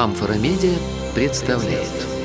Амфора Медиа представляет.